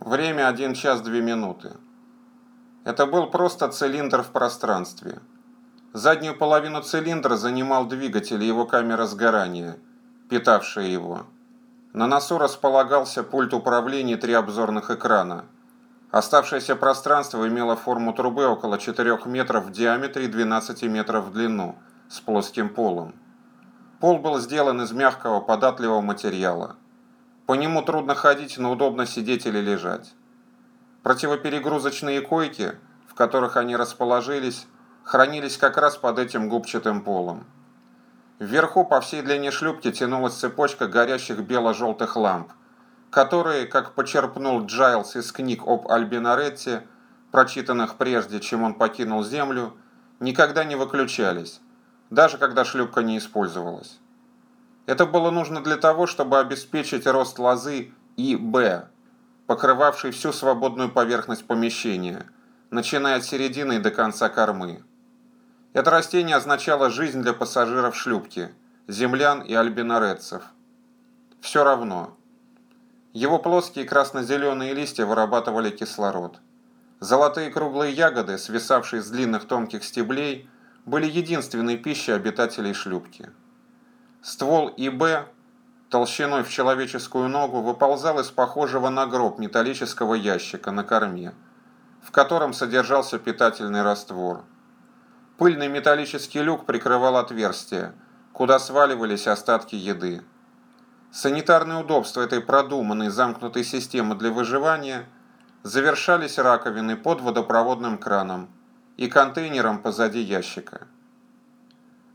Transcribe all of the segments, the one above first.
Время 1 час 2 минуты. Это был просто цилиндр в пространстве. Заднюю половину цилиндра занимал двигатель и его камера сгорания, питавшая его. На носу располагался пульт управления и три обзорных экрана. Оставшееся пространство имело форму трубы около 4 метров в диаметре и 12 метров в длину, с плоским полом. Пол был сделан из мягкого податливого материала. По нему трудно ходить, но удобно сидеть или лежать. Противоперегрузочные койки, в которых они расположились, хранились как раз под этим губчатым полом. Вверху по всей длине шлюпки тянулась цепочка горящих бело-желтых ламп, которые, как почерпнул Джайлс из книг об Альбинаретте, прочитанных прежде, чем он покинул Землю, никогда не выключались, даже когда шлюпка не использовалась. Это было нужно для того, чтобы обеспечить рост лозы ИБ, покрывавшей всю свободную поверхность помещения, начиная от середины и до конца кормы. Это растение означало жизнь для пассажиров шлюпки, землян и альбинорецев. Все равно. Его плоские красно-зеленые листья вырабатывали кислород. Золотые круглые ягоды, свисавшие с длинных тонких стеблей, были единственной пищей обитателей шлюпки. Ствол ИБ толщиной в человеческую ногу выползал из похожего на гроб металлического ящика на корме, в котором содержался питательный раствор. Пыльный металлический люк прикрывал отверстие, куда сваливались остатки еды. Санитарные удобства этой продуманной замкнутой системы для выживания завершались раковиной под водопроводным краном и контейнером позади ящика.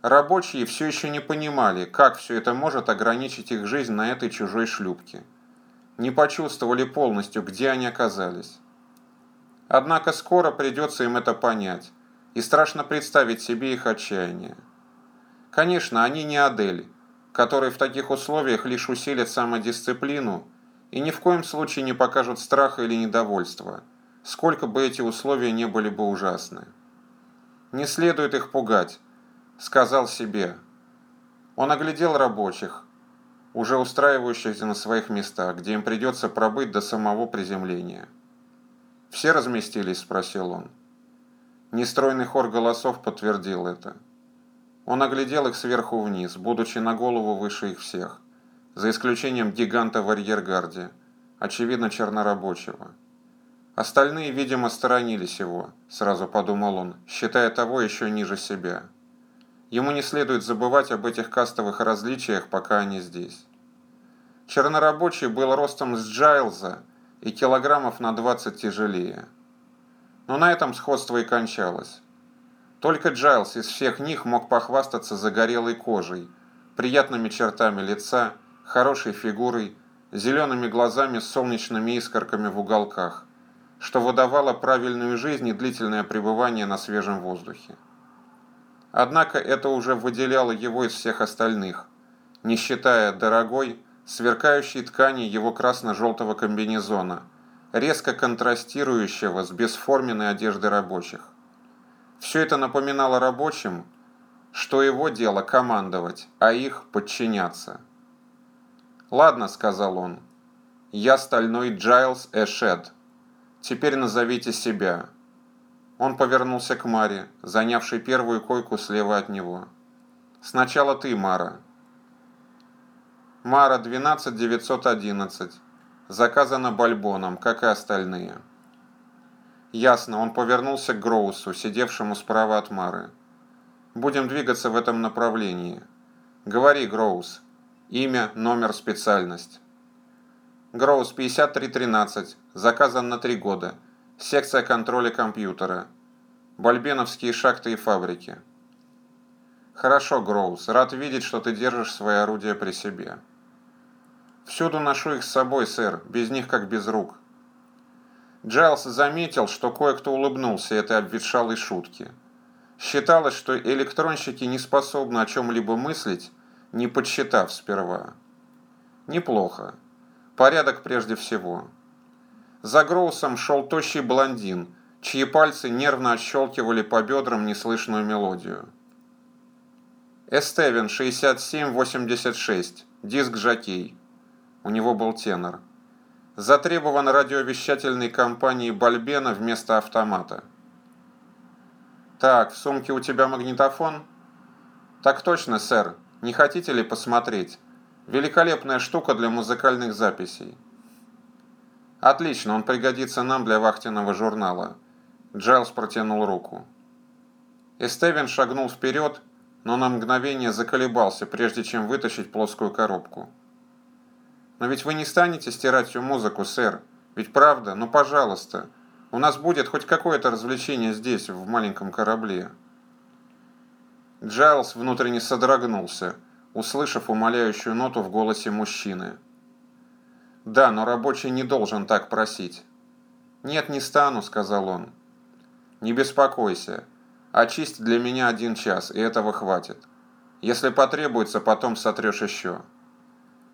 Рабочие все еще не понимали, как все это может ограничить их жизнь на этой чужой шлюпке. Не почувствовали полностью, где они оказались. Однако скоро придется им это понять, и страшно представить себе их отчаяние. Конечно, они не Адель, которые в таких условиях лишь усилят самодисциплину и ни в коем случае не покажут страха или недовольства, сколько бы эти условия не были бы ужасны. Не следует их пугать, сказал себе. Он оглядел рабочих, уже устраивающихся на своих местах, где им придется пробыть до самого приземления. «Все разместились?» – спросил он. Нестройный хор голосов подтвердил это. Он оглядел их сверху вниз, будучи на голову выше их всех, за исключением гиганта в арьергарде, очевидно чернорабочего. Остальные, видимо, сторонились его, сразу подумал он, считая того еще ниже себя. Ему не следует забывать об этих кастовых различиях, пока они здесь. Чернорабочий был ростом с Джайлза и килограммов на 20 тяжелее. Но на этом сходство и кончалось. Только Джайлз из всех них мог похвастаться загорелой кожей, приятными чертами лица, хорошей фигурой, зелеными глазами с солнечными искорками в уголках, что выдавало правильную жизнь и длительное пребывание на свежем воздухе. Однако это уже выделяло его из всех остальных, не считая дорогой, сверкающей ткани его красно-желтого комбинезона, резко контрастирующего с бесформенной одеждой рабочих. Все это напоминало рабочим, что его дело командовать, а их подчиняться. «Ладно», — сказал он, — «я стальной Джайлз Эшед. Теперь назовите себя». Он повернулся к Маре, занявшей первую койку слева от него. «Сначала ты, Мара». «Мара, 12911. Заказано Бальбоном, как и остальные». Ясно, он повернулся к Гроусу, сидевшему справа от Мары. «Будем двигаться в этом направлении. Говори, Гроус. Имя, номер, специальность». Гроус 5313. Заказан на три года. Секция контроля компьютера. Бальбеновские шахты и фабрики. Хорошо, Гроус. Рад видеть, что ты держишь свои орудия при себе. Всюду ношу их с собой, сэр. Без них как без рук. Джайлс заметил, что кое-кто улыбнулся этой обветшалой шутке. Считалось, что электронщики не способны о чем-либо мыслить, не подсчитав сперва. Неплохо. Порядок прежде всего. За Гроусом шел тощий блондин, чьи пальцы нервно отщелкивали по бедрам неслышную мелодию. Эстевен 6786, диск Жакей. У него был тенор. Затребован радиовещательной компанией Бальбена вместо автомата. Так, в сумке у тебя магнитофон? Так точно, сэр. Не хотите ли посмотреть? Великолепная штука для музыкальных записей. Отлично, он пригодится нам для вахтенного журнала. Джайлз протянул руку. Эстевен шагнул вперед, но на мгновение заколебался, прежде чем вытащить плоскую коробку. «Но ведь вы не станете стирать всю музыку, сэр. Ведь правда? Ну, пожалуйста. У нас будет хоть какое-то развлечение здесь, в маленьком корабле». Джайлз внутренне содрогнулся, услышав умоляющую ноту в голосе мужчины. «Да, но рабочий не должен так просить». «Нет, не стану», — сказал он. «Не беспокойся. Очисть для меня один час, и этого хватит. Если потребуется, потом сотрешь еще».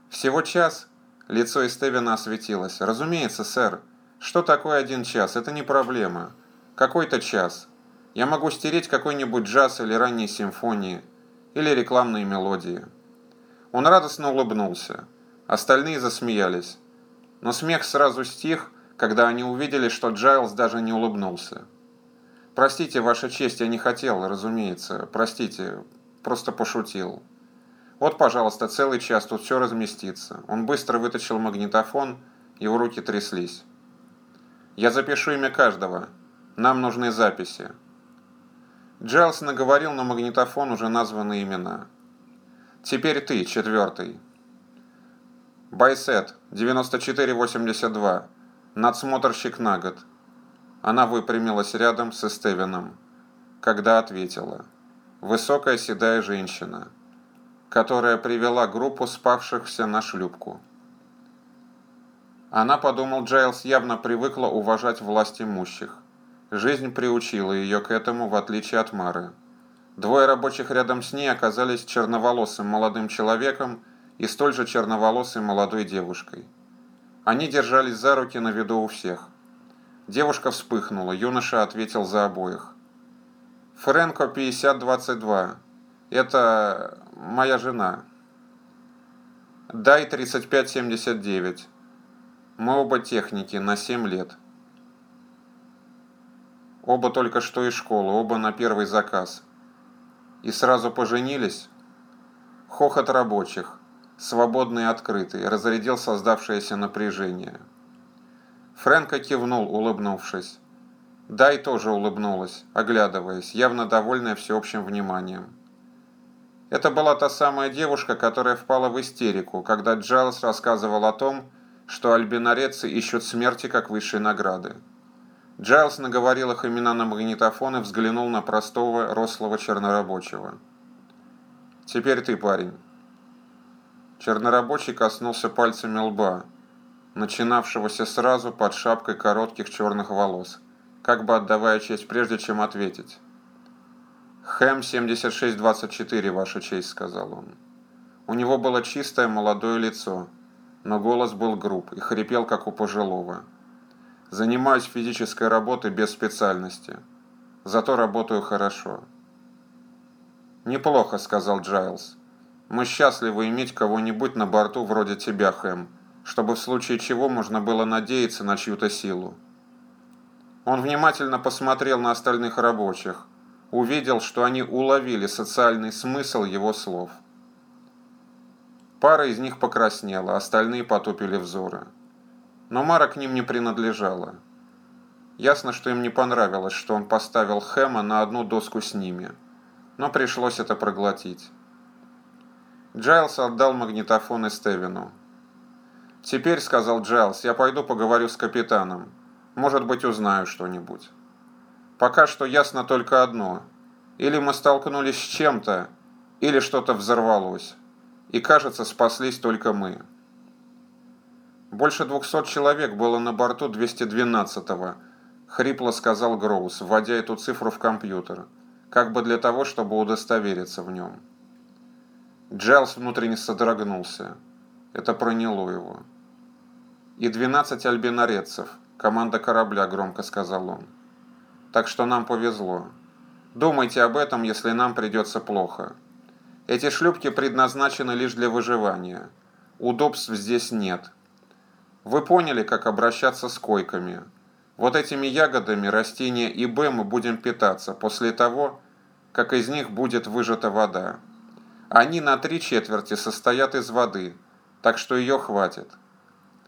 «Всего час?» Лицо Эстевина осветилось. «Разумеется, сэр. Что такое один час? Это не проблема. Какой-то час. Я могу стереть какой-нибудь джаз или ранние симфонии, или рекламные мелодии». Он радостно улыбнулся. Остальные засмеялись. Но смех сразу стих, когда они увидели, что Джайлз даже не улыбнулся. «Простите, Ваша честь, я не хотел, разумеется. Простите, просто пошутил». Вот, пожалуйста, целый час тут все разместится. Он быстро вытащил магнитофон, его руки тряслись. Я запишу имя каждого. Нам нужны записи. Джайлс наговорил на магнитофон уже названные имена. Теперь ты, четвертый. Байсет, 9482. Надсмотрщик на год. Она выпрямилась рядом с Эстевином, когда ответила. Высокая седая женщина которая привела группу спавшихся на шлюпку. Она, подумал Джайлс, явно привыкла уважать власть имущих. Жизнь приучила ее к этому, в отличие от Мары. Двое рабочих рядом с ней оказались черноволосым молодым человеком и столь же черноволосой молодой девушкой. Они держались за руки на виду у всех. Девушка вспыхнула, юноша ответил за обоих. «Фрэнко 5022. Это моя жена. Дай 3579. Мы оба техники на 7 лет. Оба только что из школы, оба на первый заказ. И сразу поженились? Хохот рабочих, свободный и открытый, разрядил создавшееся напряжение. Фрэнка кивнул, улыбнувшись. Дай тоже улыбнулась, оглядываясь, явно довольная всеобщим вниманием. Это была та самая девушка, которая впала в истерику, когда Джайлс рассказывал о том, что альбинорецы ищут смерти как высшей награды. Джайлс наговорил их имена на магнитофон и взглянул на простого, рослого чернорабочего. «Теперь ты, парень». Чернорабочий коснулся пальцами лба, начинавшегося сразу под шапкой коротких черных волос, как бы отдавая честь прежде, чем ответить. «Хэм 7624, Ваша честь», — сказал он. У него было чистое молодое лицо, но голос был груб и хрипел, как у пожилого. «Занимаюсь физической работой без специальности. Зато работаю хорошо». «Неплохо», — сказал Джайлз. «Мы счастливы иметь кого-нибудь на борту вроде тебя, Хэм, чтобы в случае чего можно было надеяться на чью-то силу». Он внимательно посмотрел на остальных рабочих, увидел, что они уловили социальный смысл его слов. Пара из них покраснела, остальные потупили взоры. Но Мара к ним не принадлежала. Ясно, что им не понравилось, что он поставил Хэма на одну доску с ними, но пришлось это проглотить. Джайлс отдал магнитофон Эстевину. «Теперь, — сказал Джайлс, — я пойду поговорю с капитаном. Может быть, узнаю что-нибудь». Пока что ясно только одно. Или мы столкнулись с чем-то, или что-то взорвалось. И кажется, спаслись только мы. Больше двухсот человек было на борту 212-го, хрипло сказал Гроус, вводя эту цифру в компьютер, как бы для того, чтобы удостовериться в нем. Джайлс внутренне содрогнулся. Это проняло его. «И 12 альбинорецев, команда корабля», — громко сказал он. Так что нам повезло. Думайте об этом, если нам придется плохо. Эти шлюпки предназначены лишь для выживания. Удобств здесь нет. Вы поняли, как обращаться с койками. Вот этими ягодами растения ИБ мы будем питаться после того, как из них будет выжата вода. Они на три четверти состоят из воды, так что ее хватит.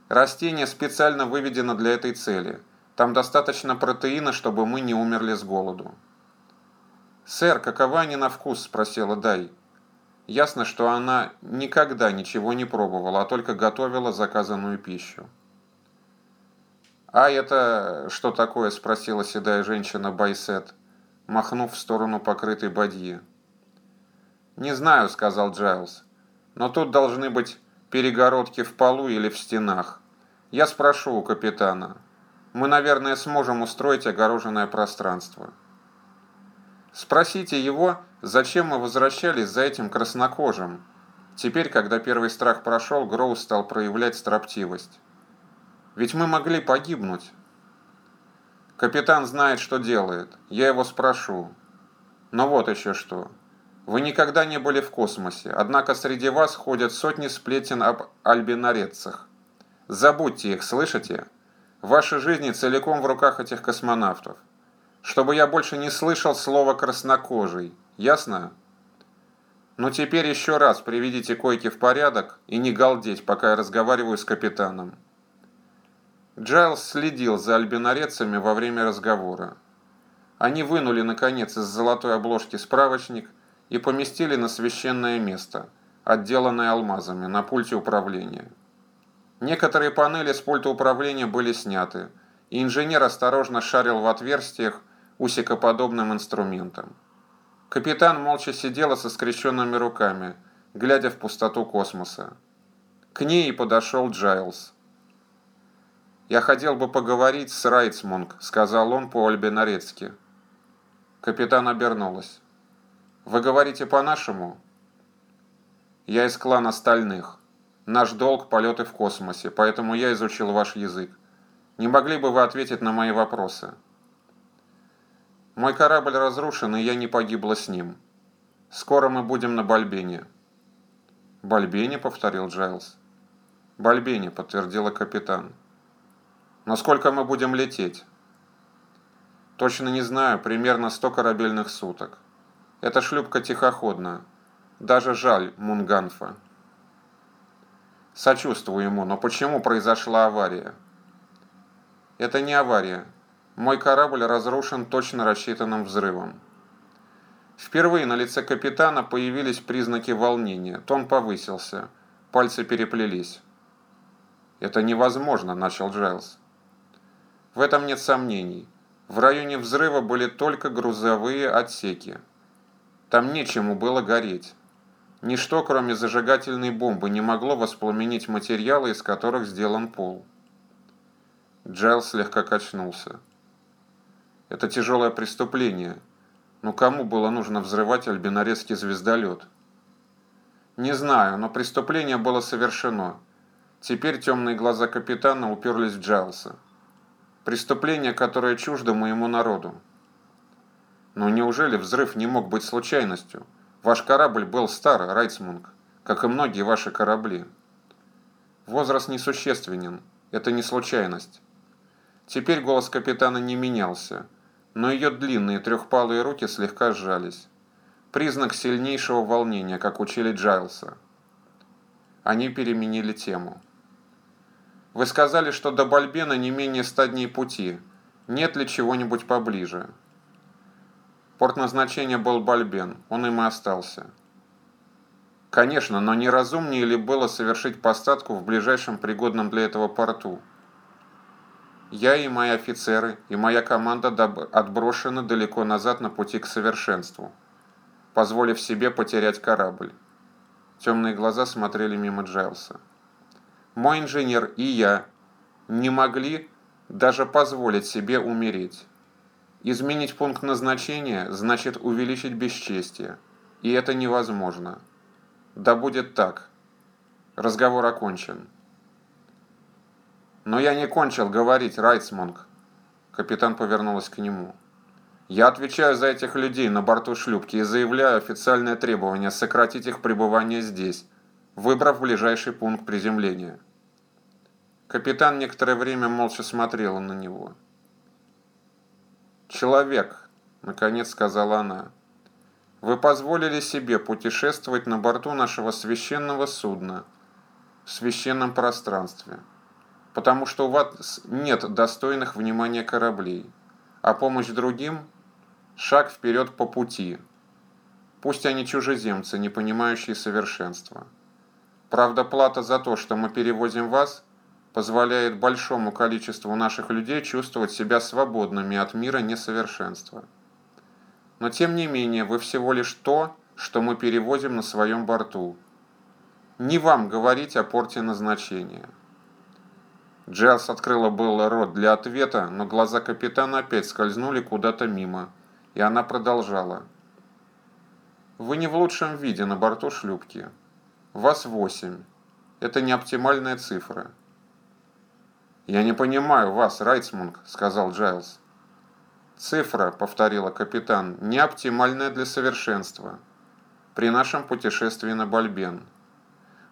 Растение специально выведено для этой цели. Там достаточно протеина, чтобы мы не умерли с голоду. «Сэр, какова они на вкус?» – спросила Дай. Ясно, что она никогда ничего не пробовала, а только готовила заказанную пищу. «А это что такое?» – спросила седая женщина Байсет, махнув в сторону покрытой бадьи. «Не знаю», — сказал Джайлз. «Но тут должны быть перегородки в полу или в стенах. Я спрошу у капитана. Мы, наверное, сможем устроить огороженное пространство». Спросите его, зачем мы возвращались за этим краснокожим. Теперь, когда первый страх прошел, Гроу стал проявлять строптивость. Ведь мы могли погибнуть. Капитан знает, что делает. Я его спрошу. Но вот еще что. Вы никогда не были в космосе, однако среди вас ходят сотни сплетен об альбинарецах. Забудьте их, слышите? Ваши жизни целиком в руках этих космонавтов. Чтобы я больше не слышал слова «краснокожий». Ясно? Ну теперь еще раз приведите койки в порядок и не галдеть, пока я разговариваю с капитаном. Джайлз следил за альбинарецами во время разговора. Они вынули, наконец, из золотой обложки справочник – и поместили на священное место, отделанное алмазами, на пульте управления. Некоторые панели с пульта управления были сняты, и инженер осторожно шарил в отверстиях усикоподобным инструментом. Капитан молча сидела со скрещенными руками, глядя в пустоту космоса. К ней и подошел Джайлз. «Я хотел бы поговорить с Райтсмунг», — сказал он по-альбинарецки. Капитан обернулась. Вы говорите по-нашему? Я из клана Стальных. Наш долг – полеты в космосе, поэтому я изучил ваш язык. Не могли бы вы ответить на мои вопросы? Мой корабль разрушен, и я не погибла с ним. Скоро мы будем на Бальбене. Бальбене, повторил Джайлз. Бальбене, подтвердила капитан. Но сколько мы будем лететь? Точно не знаю, примерно 100 корабельных суток. Эта шлюпка тихоходная. Даже жаль Мунганфа. Сочувствую ему, но почему произошла авария? Это не авария. Мой корабль разрушен точно рассчитанным взрывом. Впервые на лице капитана появились признаки волнения. Тон повысился. Пальцы переплелись. «Это невозможно», — начал Джайлз. В этом нет сомнений. В районе взрыва были только грузовые отсеки. Там нечему было гореть. Ничто, кроме зажигательной бомбы, не могло воспламенить материалы, из которых сделан пол. Джайл слегка качнулся. Это тяжелое преступление. Но кому было нужно взрывать альбинарецкий звездолет? Не знаю, но преступление было совершено. Теперь темные глаза капитана уперлись в Джайлса. Преступление, которое чуждо моему народу. Но неужели взрыв не мог быть случайностью? Ваш корабль был стар, Райцмунг, как и многие ваши корабли. Возраст несущественен, это не случайность. Теперь голос капитана не менялся, но ее длинные трехпалые руки слегка сжались. Признак сильнейшего волнения, как учили Джайлса. Они переменили тему. Вы сказали, что до Бальбена не менее ста дней пути. Нет ли чего-нибудь поближе? Порт назначения был Бальбен, он им и остался. Конечно, но неразумнее ли было совершить посадку в ближайшем пригодном для этого порту? Я и мои офицеры, и моя команда отброшены далеко назад на пути к совершенству, позволив себе потерять корабль. Темные глаза смотрели мимо Джайлса. Мой инженер и я не могли даже позволить себе умереть. Изменить пункт назначения значит увеличить бесчестие, и это невозможно. Да будет так. Разговор окончен. Но я не кончил говорить, Райтсмонг. Капитан повернулась к нему. Я отвечаю за этих людей на борту шлюпки и заявляю официальное требование сократить их пребывание здесь, выбрав ближайший пункт приземления. Капитан некоторое время молча смотрела на него. «Человек», — наконец сказала она, — «вы позволили себе путешествовать на борту нашего священного судна в священном пространстве, потому что у вас нет достойных внимания кораблей, а помощь другим — шаг вперед по пути. Пусть они чужеземцы, не понимающие совершенства. Правда, плата за то, что мы перевозим вас — позволяет большому количеству наших людей чувствовать себя свободными от мира несовершенства. Но тем не менее, вы всего лишь то, что мы перевозим на своем борту. Не вам говорить о порте назначения. Джайлс открыла было рот для ответа, но глаза капитана опять скользнули куда-то мимо, и она продолжала. «Вы не в лучшем виде на борту шлюпки. Вас восемь. Это не оптимальная цифра. «Я не понимаю вас, Райтсмунг», — сказал Джайлз. «Цифра», — повторила капитан, — «не оптимальная для совершенства при нашем путешествии на Бальбен.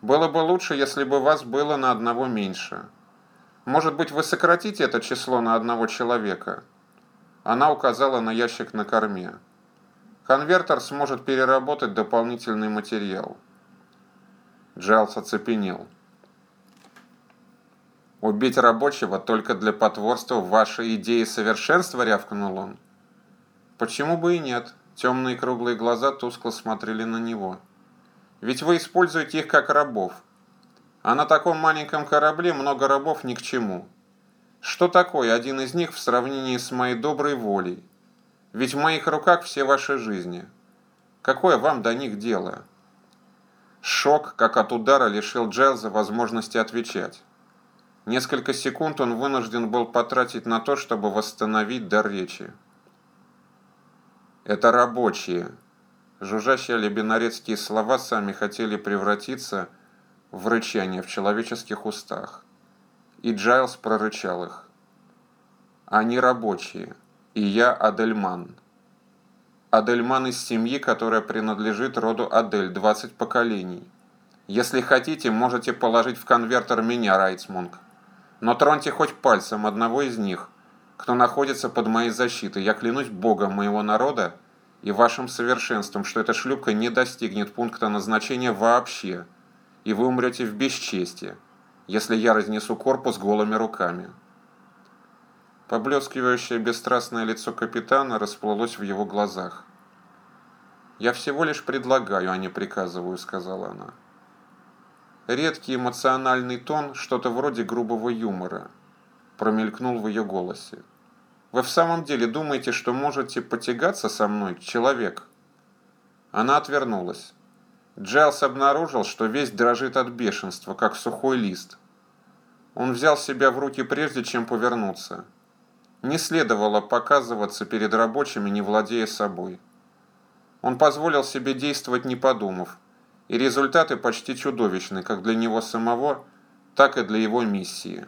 Было бы лучше, если бы вас было на одного меньше. Может быть, вы сократите это число на одного человека?» Она указала на ящик на корме. Конвертер сможет переработать дополнительный материал. Джайлз оцепенел. «Убить рабочего только для потворства вашей идеи совершенства?» – рявкнул он. «Почему бы и нет?» Темные круглые глаза тускло смотрели на него. «Ведь вы используете их как рабов. А на таком маленьком корабле много рабов ни к чему. Что такое один из них в сравнении с моей доброй волей? Ведь в моих руках все ваши жизни. Какое вам до них дело?» Шок, как от удара, лишил Джайлза возможности отвечать. Несколько секунд он вынужден был потратить на то, чтобы восстановить дар речи. «Это рабочие». Жужжащие лебенорецкие слова сами хотели превратиться в рычание в человеческих устах. И Джайлз прорычал их. «Они рабочие, и я Адельман». Адельман из семьи, которая принадлежит роду Адель, 20 поколений. Если хотите, можете положить в конвертер меня, Райтсмунг. Но троньте хоть пальцем одного из них, кто находится под моей защитой. Я клянусь Богом моего народа и вашим совершенством, что эта шлюпка не достигнет пункта назначения вообще, и вы умрете в бесчестии, если я разнесу корпус голыми руками». Поблескивающее бесстрастное лицо капитана расплылось в его глазах. «Я всего лишь предлагаю, а не приказываю», — сказала она. Редкий эмоциональный тон, что-то вроде грубого юмора, промелькнул в ее голосе. «Вы в самом деле думаете, что можете потягаться со мной, человек?» Она отвернулась. Джайлс обнаружил, что весь дрожит от бешенства, как сухой лист. Он взял себя в руки прежде, чем повернуться. Не следовало показываться перед рабочими, не владея собой. Он позволил себе действовать, не подумав, и результаты почти чудовищны как для него самого, так и для его миссии.